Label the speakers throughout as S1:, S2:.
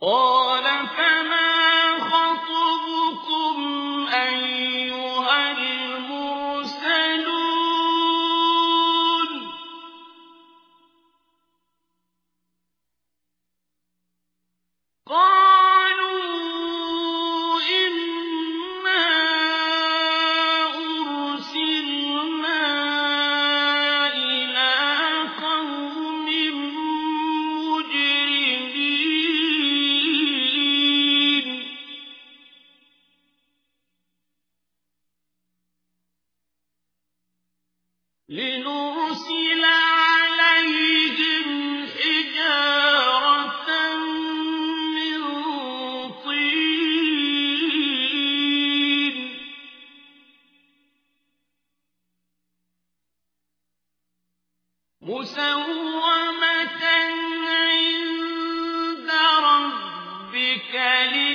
S1: قال مسومة عند ربك للمسرفين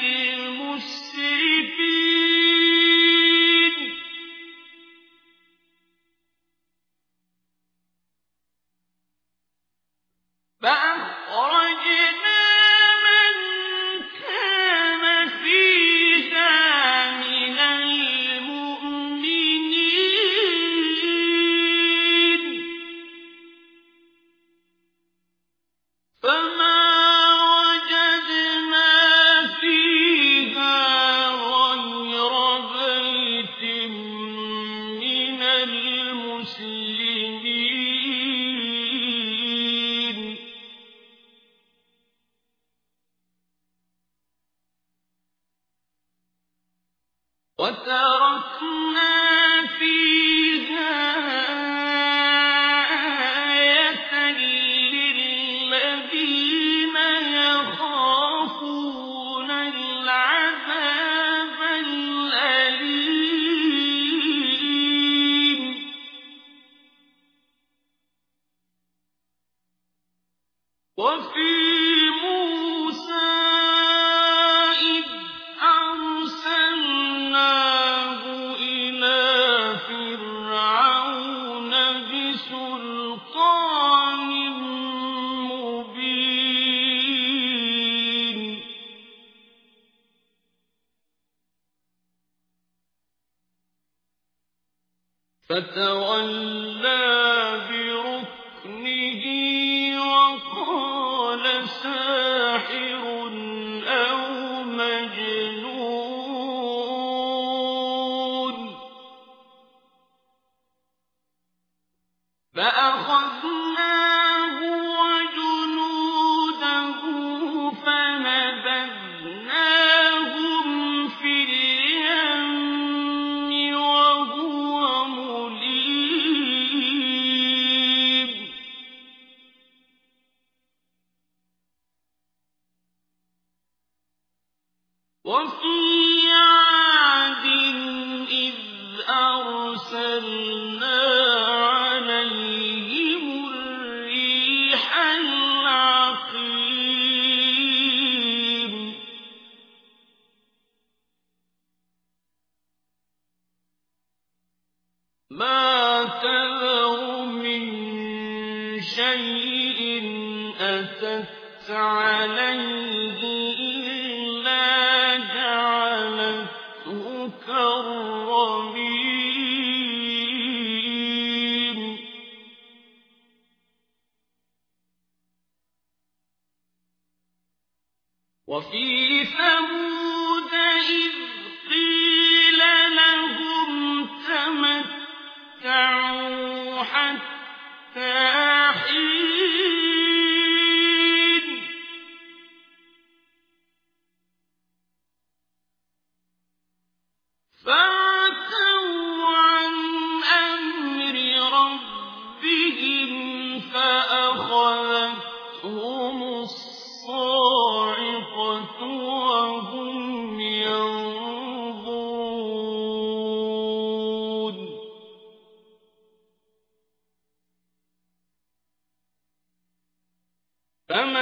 S1: وتركنا فيها آية للذين يخافون العذاب الأليم. وفي موسى فتولى بركنه وقال ساحر أو مجنون. فأخذناه أرسلنا عليهم الريح العقيم. ما تذر من شيء أتت عليه وفي ثمود إذ قيل لهم تمتعوا حتى حين. فعتوا عن أمر ربهم فأخذتهم الصاعقة وهم فما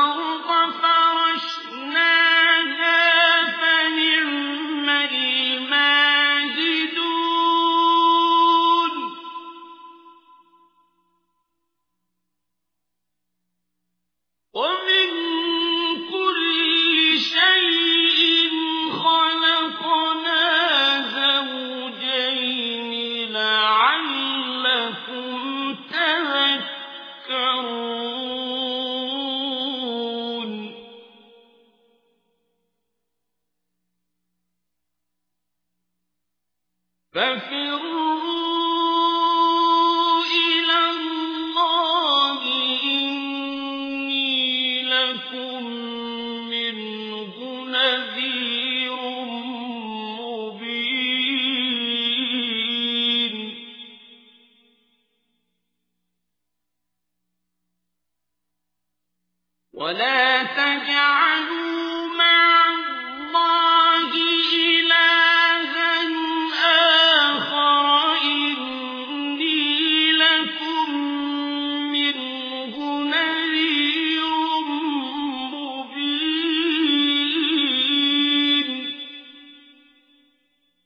S1: والأرض فرشناها ولا